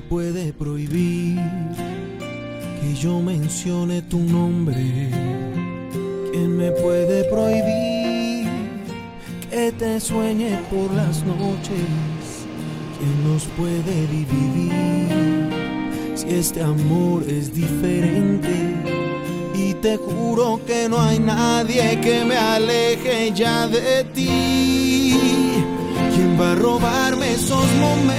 puede prohibir que yo mencione tu nombre? ¿Quién me puede prohibir que te sueñe por las noches? ¿Quién nos puede dividir si este amor es diferente? Y te juro que no hay nadie que me aleje ya de ti. ¿Quién va a robarme esos momentos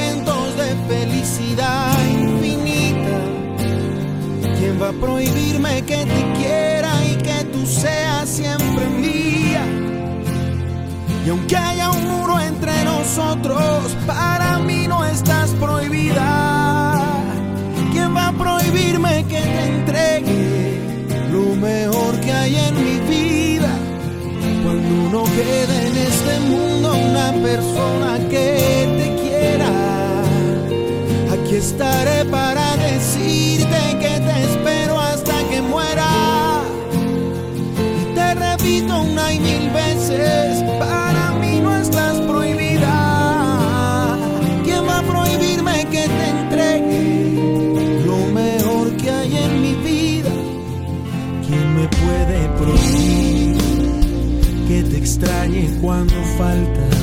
prohibirme que te quiera y que tú seas siempre mía? Y aunque haya un muro entre nosotros, para mí no estás prohibida. ¿Quién va a prohibirme que te entregue lo mejor que hay en mi vida? Cuando no quede en este mundo una persona que te quiera, aquí estaré cuando faltas?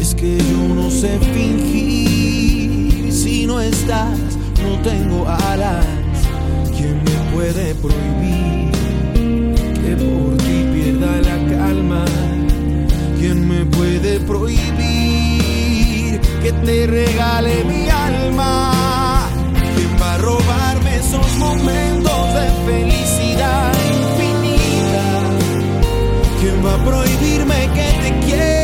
Es que yo no sé fingir si no estás, no tengo alas. ¿Quién me puede prohibir que por ti pierda la calma? ¿Quién me puede prohibir que te regale mi alma? Prohibirme que te quiera?